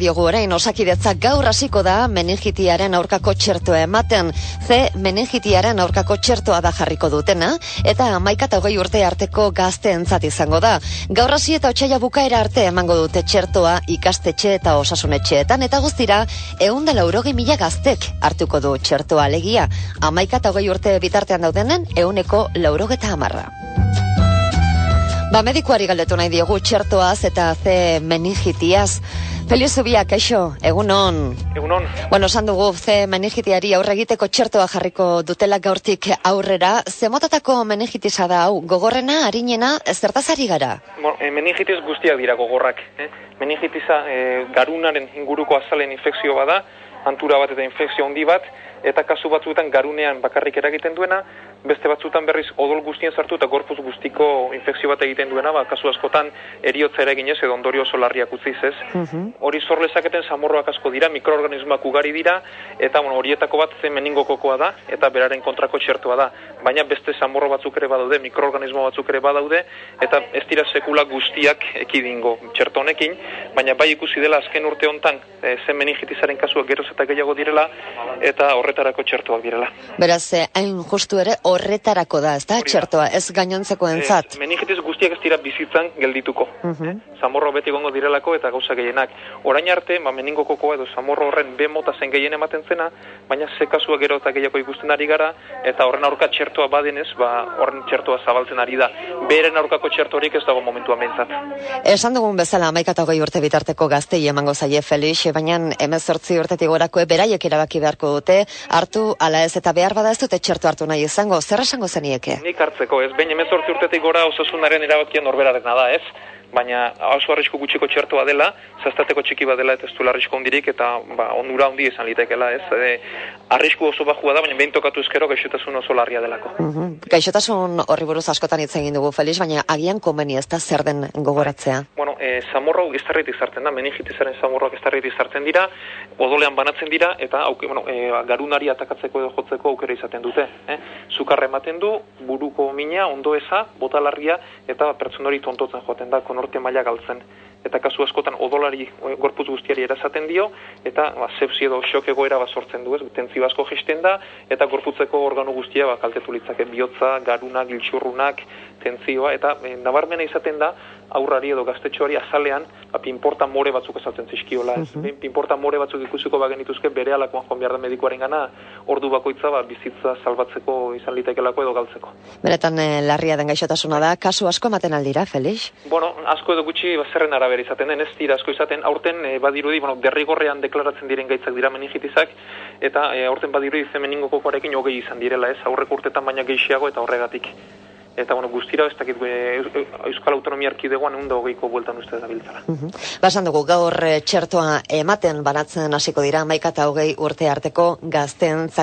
diogu orain osakidetza gaur hasiko da meningitiaren aurkako txertoa ematen. Ze meningitiaren aurkako txertoa da jarriko dutena eta amaika eta hogei urte arteko gazteentzat izango da. Gaur hasi eta otxaila bukaera arte emango dute txertoa ikastetxe eta osasunetxeetan eta guztira egun dela urogi mila gaztek hartuko du txertoa alegia. Amaika eta hogei urte bitartean daudenen euneko laurogeta amarra. Ba, medikuari galdetu nahi diogu txertoaz eta ze meningitiaz. Feliz Zubia, kaixo, egun on. Egun on. Bueno, esan dugu, ze meningitiari aurre egiteko txertoa jarriko dutela gaurtik aurrera. Ze motatako meningitisa da hau, gogorrena, harinena, zertaz ari gara? Bueno, e, meningitis guztiak dira gogorrak. Eh? Meningitisa e, garunaren inguruko azalen infekzio bada, antura bat eta infekzio handi bat, eta kasu batzuetan garunean bakarrik eragiten duena, beste batzuetan berriz odol guztien sartu eta gorpuz guztiko infekzio bat egiten duena, ba, kasu askotan eriotza eraginez edo ondorio oso larriak utziz ez. Hori zor lezaketen samorroak asko dira, mikroorganismoak ugari dira, eta bueno, horietako bat zen meningokokoa da, eta beraren kontrako txertoa da. Baina beste samorro batzuk ere badaude, mikroorganismo batzuk ere badaude, eta ez dira sekula guztiak ekidingo txerto honekin, baina bai ikusi dela azken urte hontan e, zen meningitizaren kasuak geroz eta gehiago direla, eta horretarako txertoak direla. Beraz, eh, hain justu ere horretarako da, ez da, txertoa, ez gainontzeko entzat. Eh, meningitis guztiak ez dira bizitzan geldituko. Mhm. Zamorro beti gongo direlako eta gauza gehienak. Orain arte, ba, meningokokoa edo zamorro horren B mota zen gehien ematen zena, baina ze kasua gero eta gehiago ikusten ari gara, eta horren aurka txertoa badenez, ba, horren txertoa zabaltzen ari da. Beren aurkako txertorik ez dago momentua mentzat. Esan dugun bezala, amaika eta hogei urte bitarteko gaztei emango zaie Felix, baina emezortzi urtetik gorako beraiek erabaki beharko dute, hartu ala ez eta behar bada ez dute txerto hartu nahi izango, zer esango zenieke? Nik hartzeko, ez, behin emezortzi urtetik gora osasunaren erabakia norberarena da, ez? baina oso arrisku gutxiko txertoa dela, zaztateko txiki bat dela eta ez duela arrisku hondirik eta ba, onura hondi izan litekela, ez? E, arrisku oso bajua da, baina behin tokatu ezkero gaixotasun oso larria delako. Mhm. Gaixotasun horri buruz askotan hitz egin dugu Felix, baina agian komeni ez da zer den gogoratzea. Bueno, e, zamorro hau giztarritik sartzen da, meningitisaren zamorroak giztarritik sartzen dira, odolean banatzen dira, eta auke, bueno, e, garunari atakatzeko edo jotzeko aukera izaten dute. Eh? Zukarra ematen du, buruko mina, ondo eza, botalarria, eta pertsonori tontotzen joaten da, konorte maila galtzen. Eta kasu askotan odolari e, gorputz guztiari erazaten dio, eta ba, sepsi edo xok egoera bat sortzen du, ez, tentzio asko jesten da, eta gorputzeko organo guztia ba, kaltetu litzake bihotza, garunak, giltxurrunak, tentzioa, eta e, nabarmena izaten da, aurrari edo gaztetxoari azalean, ba, pinporta more batzuk esaltzen zizkiola. ez. Mhm. Pinporta more batzuk ikusiko bagenituzke bere alakoan joan behar da medikuaren gana, ordu bakoitza ba, bizitza salbatzeko izan litekelako edo galtzeko. Beretan eh, larria den gaixotasuna da, kasu asko ematen aldira, Felix? Bueno, asko edo gutxi ba, zerren arabera izaten den, ez dira asko izaten, aurten e, badirudi, bueno, derrigorrean deklaratzen diren gaitzak dira meningitizak, eta e, aurten badirudi ze meningokokoarekin hogei izan direla, ez, aurreko urtetan baina gehiago eta horregatik. Eta, bueno, guztira, ez dakit, Euskal Autonomia Erkidegoan egun da hogeiko bueltan uste da biltzara. Mhm. Basan dugu, gaur eh, txertoa ematen banatzen hasiko dira, maika eta hogei urte arteko gazteentzako